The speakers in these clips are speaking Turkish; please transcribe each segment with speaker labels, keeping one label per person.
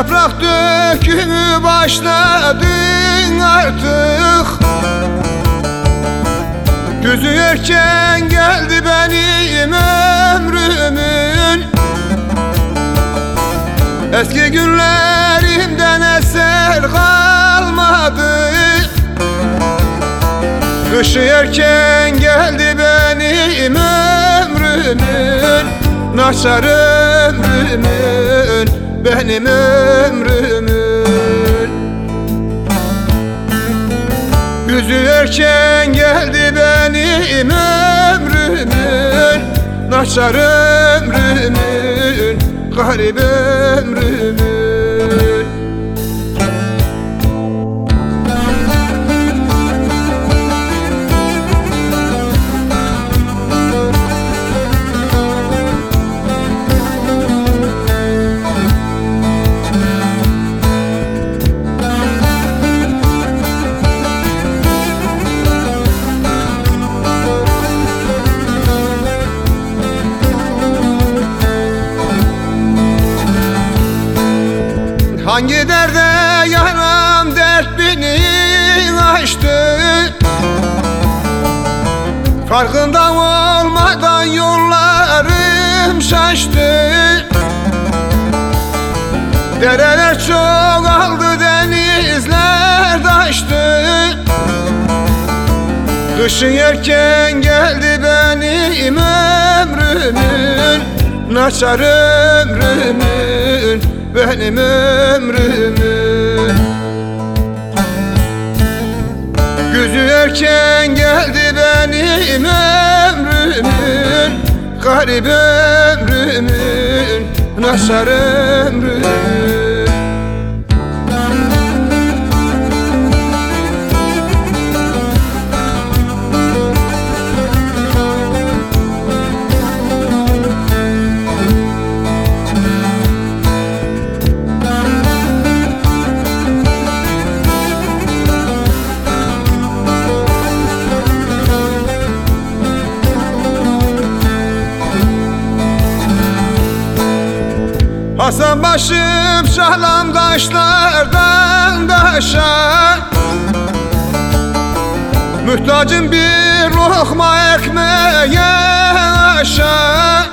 Speaker 1: yaprak dökümü başladın artık. Gözü erken geldi benim ömrümün. Eski günlerimden eser kalmadı. Kışı erken geldi benim ömrümün. Naçar ömrümün Benim ömrümün. Güzü erken geldi benim ömrümün. Naçar ömrümün Garip ömrümün Hangi derde yaram dert beni açtı Farkında olmadan yollarım şaştı. Dereler çok aldı denizler taştı Kışın erken geldi benim ömrümün Naçar ömrümün Benim ömrümün Gözü erken geldi benim ömrümün. Garip ömrümün Naçar ömrümün Hasan başım şahlam taşlardan taşa Mühtacım bir lokma ekmeğe aşağı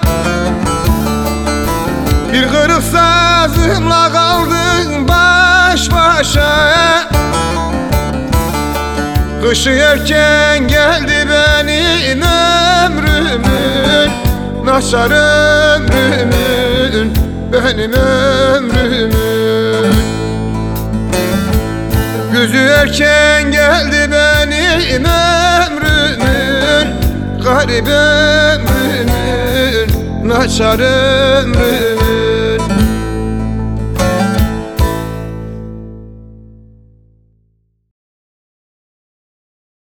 Speaker 1: Bir kırık sazımla kaldım baş başa. Kışı erken geldi benim ömrümün Naşar ömrümün Benim ömrümün Gözü erken geldi benim ömrümün. Garip ömrümün Naçar ömrümün